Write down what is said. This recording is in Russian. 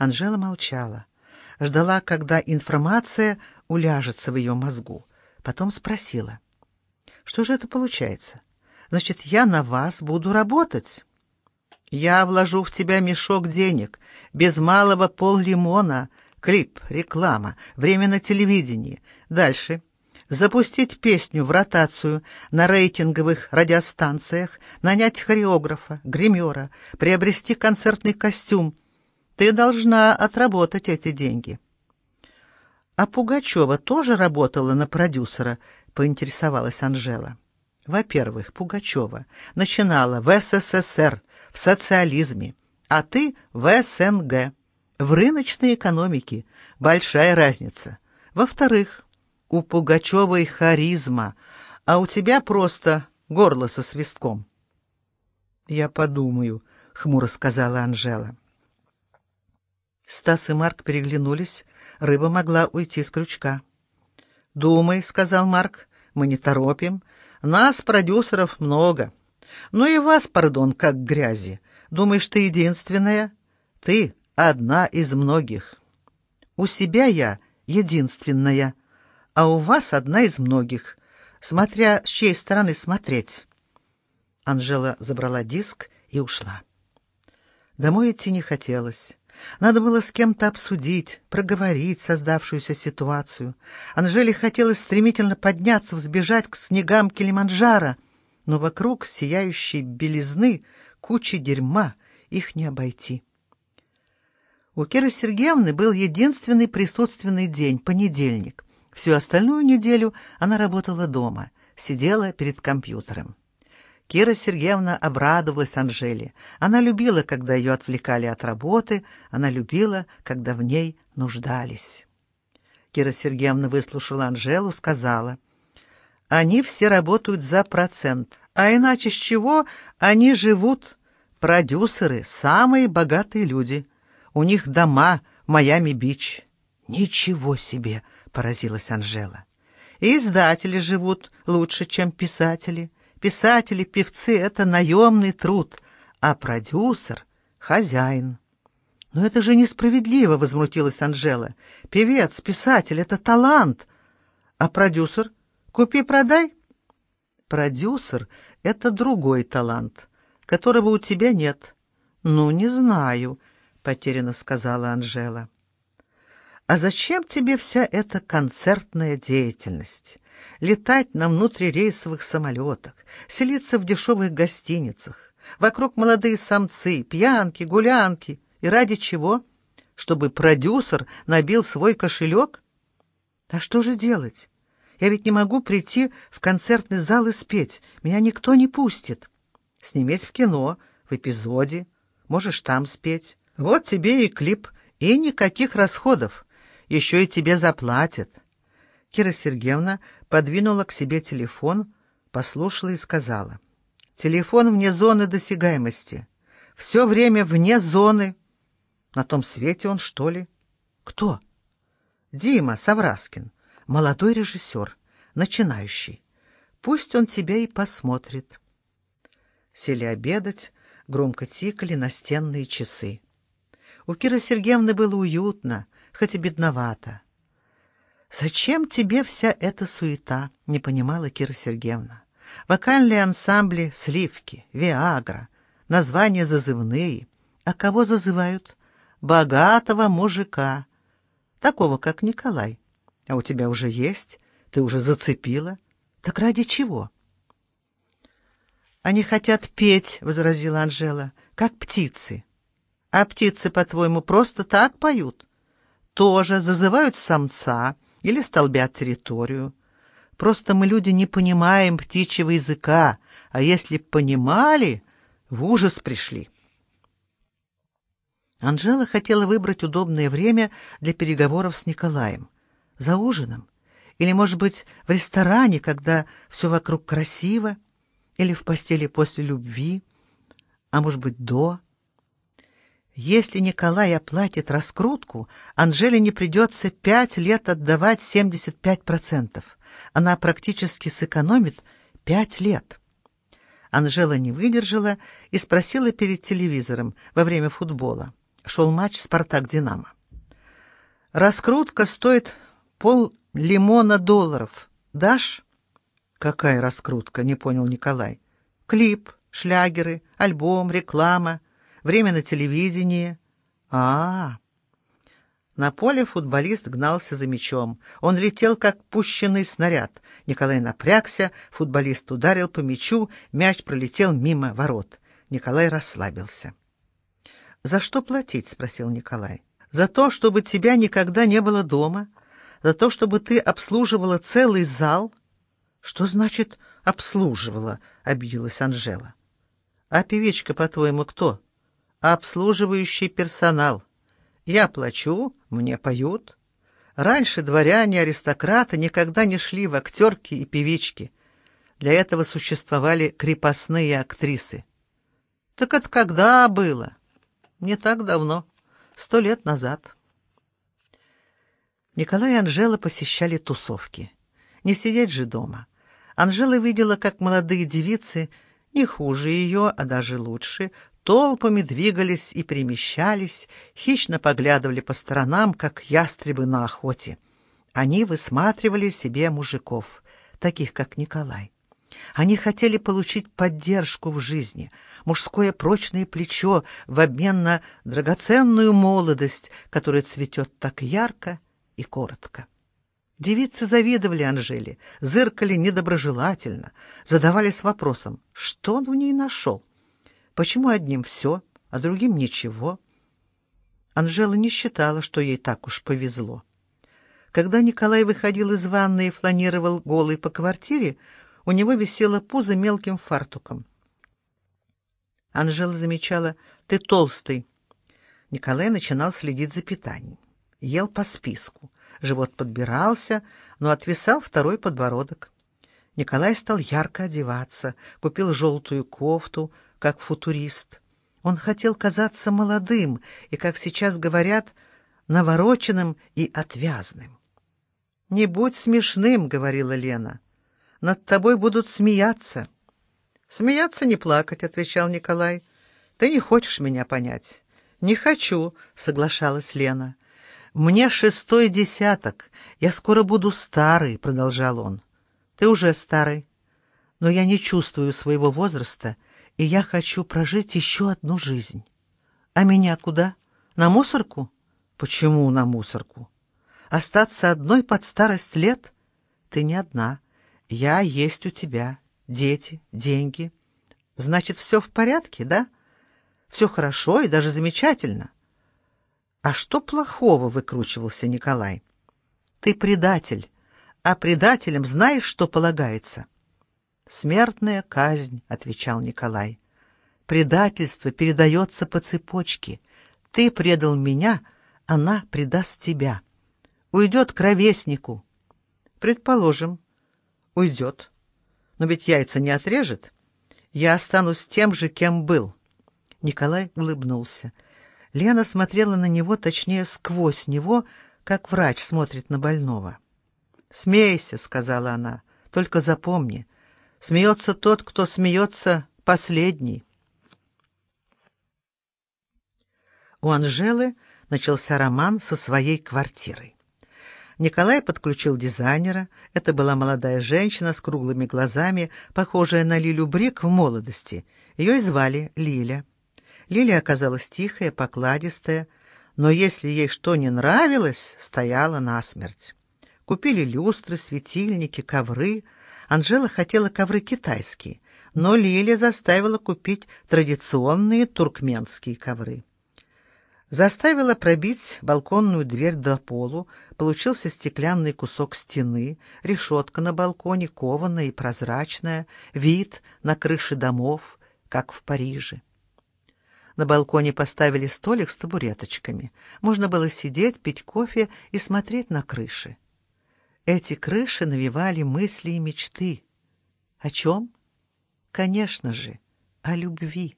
Анжела молчала, ждала, когда информация уляжется в ее мозгу. Потом спросила. «Что же это получается? Значит, я на вас буду работать?» «Я вложу в тебя мешок денег, без малого пол лимона, клип, реклама, время на телевидении. Дальше. Запустить песню в ротацию на рейтинговых радиостанциях, нанять хореографа, гримера, приобрести концертный костюм. Ты должна отработать эти деньги». «А Пугачева тоже работала на продюсера?» — поинтересовалась Анжела. «Во-первых, Пугачева начинала в СССР, в социализме, а ты в СНГ, в рыночной экономике. Большая разница. Во-вторых, у Пугачевой харизма, а у тебя просто горло со свистком». «Я подумаю», — хмуро сказала Анжела. Стас и Марк переглянулись, рыба могла уйти с крючка. «Думай», — сказал Марк, — «мы не торопим. Нас, продюсеров, много. Ну и вас, пардон, как грязи. Думаешь, ты единственная? Ты одна из многих. У себя я единственная, а у вас одна из многих, смотря с чьей стороны смотреть». Анжела забрала диск и ушла. Домой идти не хотелось. Надо было с кем-то обсудить, проговорить создавшуюся ситуацию. Анжеле хотелось стремительно подняться, взбежать к снегам Килиманджаро, но вокруг сияющей белизны кучи дерьма, их не обойти. У Киры Сергеевны был единственный присутственный день — понедельник. Всю остальную неделю она работала дома, сидела перед компьютером. Кира Сергеевна обрадовалась Анжеле. Она любила, когда ее отвлекали от работы, она любила, когда в ней нуждались. Кира Сергеевна выслушала Анжелу, сказала, «Они все работают за процент, а иначе с чего они живут? Продюсеры — самые богатые люди. У них дома Майами-Бич». «Ничего себе!» — поразилась Анжела. «И издатели живут лучше, чем писатели». Писатели, певцы — это наемный труд, а продюсер — хозяин. «Но это же несправедливо!» — возмутилась Анжела. «Певец, писатель — это талант. А продюсер? Купи-продай?» «Продюсер — это другой талант, которого у тебя нет». «Ну, не знаю», — потерянно сказала Анжела. «А зачем тебе вся эта концертная деятельность? летать на внутрирейсовых самолетах, селиться в дешевых гостиницах. Вокруг молодые самцы, пьянки, гулянки. И ради чего? Чтобы продюсер набил свой кошелек? А что же делать? Я ведь не могу прийти в концертный зал и спеть. Меня никто не пустит. Снимись в кино, в эпизоде. Можешь там спеть. Вот тебе и клип, и никаких расходов. Еще и тебе заплатят. Кира Сергеевна подвинула к себе телефон, послушала и сказала. «Телефон вне зоны досягаемости. Все время вне зоны. На том свете он, что ли?» «Кто?» «Дима Савраскин, молодой режиссер, начинающий. Пусть он тебя и посмотрит». Сели обедать, громко тикали настенные часы. У Киры Сергеевны было уютно, хоть и бедновато. «Зачем тебе вся эта суета?» — не понимала Кира Сергеевна. «Вокальные ансамбли — сливки, виагра, названия зазывные. А кого зазывают? Богатого мужика, такого, как Николай. А у тебя уже есть, ты уже зацепила. Так ради чего?» «Они хотят петь», — возразила Анжела, — «как птицы». «А птицы, по-твоему, просто так поют?» «Тоже зазывают самца» или столбят территорию. Просто мы, люди, не понимаем птичьего языка, а если понимали, в ужас пришли. Анжела хотела выбрать удобное время для переговоров с Николаем. За ужином. Или, может быть, в ресторане, когда все вокруг красиво. Или в постели после любви. А может быть, до. Если Николай оплатит раскрутку, Анжеле не придется пять лет отдавать 75%. Она практически сэкономит пять лет. Анжела не выдержала и спросила перед телевизором во время футбола, шел матч «Спартак-Динамо». «Раскрутка стоит пол лимона долларов. Дашь?» «Какая раскрутка?» — не понял Николай. «Клип, шлягеры, альбом, реклама, время на телевидении». А, -а, а На поле футболист гнался за мячом. Он летел, как пущенный снаряд. Николай напрягся, футболист ударил по мячу, мяч пролетел мимо ворот. Николай расслабился. «За что платить?» — спросил Николай. «За то, чтобы тебя никогда не было дома? За то, чтобы ты обслуживала целый зал?» «Что значит «обслуживала»?» — обиделась Анжела. «А певичка, по-твоему, кто?» «Обслуживающий персонал. Я плачу, мне поют». Раньше дворяне, аристократы никогда не шли в актерки и певички. Для этого существовали крепостные актрисы. Так это когда было? Не так давно, сто лет назад. Николай и Анжела посещали тусовки. Не сидеть же дома. Анжела видела, как молодые девицы, не хуже ее, а даже лучше, толпами двигались и перемещались, хищно поглядывали по сторонам, как ястребы на охоте. Они высматривали себе мужиков, таких как Николай. Они хотели получить поддержку в жизни, мужское прочное плечо в обмен на драгоценную молодость, которая цветет так ярко и коротко. Девицы завидовали Анжеле, зыркали недоброжелательно, задавались вопросом, что он в ней нашел? Почему одним все, а другим ничего? Анжела не считала, что ей так уж повезло. Когда Николай выходил из ванны и фланировал голый по квартире, у него висело пузо мелким фартуком. Анжела замечала, ты толстый. Николай начинал следить за питанием. Ел по списку. Живот подбирался, но отвисал второй подбородок. Николай стал ярко одеваться, купил желтую кофту, как футурист. Он хотел казаться молодым и, как сейчас говорят, навороченным и отвязным. «Не будь смешным», — говорила Лена над тобой будут смеяться». «Смеяться не плакать», — отвечал Николай. «Ты не хочешь меня понять». «Не хочу», — соглашалась Лена. «Мне шестой десяток. Я скоро буду старый», — продолжал он. «Ты уже старый. Но я не чувствую своего возраста, и я хочу прожить еще одну жизнь. А меня куда? На мусорку? Почему на мусорку? Остаться одной под старость лет? Ты не одна. Я есть у тебя, дети, деньги. Значит, все в порядке, да? Все хорошо и даже замечательно. А что плохого, выкручивался Николай. Ты предатель, а предателям знаешь, что полагается? Смертная казнь, отвечал Николай. Предательство передается по цепочке. Ты предал меня, она предаст тебя. Уйдет к ровеснику. Предположим, уйдет. Но ведь яйца не отрежет. Я останусь тем же, кем был. Николай улыбнулся. Лена смотрела на него, точнее, сквозь него, как врач смотрит на больного. «Смейся», — сказала она, — «только запомни, смеется тот, кто смеется последний». У Анжелы начался роман со своей квартирой. Николай подключил дизайнера. Это была молодая женщина с круглыми глазами, похожая на Лилю Брик в молодости. Ее и звали Лиля. Лиля оказалась тихая, покладистая, но если ей что не нравилось, стояла насмерть. Купили люстры, светильники, ковры. Анжела хотела ковры китайские, но Лиля заставила купить традиционные туркменские ковры заставила пробить балконную дверь до полу, получился стеклянный кусок стены, решетка на балконе, кованая и прозрачная, вид на крыши домов, как в Париже. На балконе поставили столик с табуреточками. Можно было сидеть, пить кофе и смотреть на крыши. Эти крыши навевали мысли и мечты. О чем? Конечно же, о любви.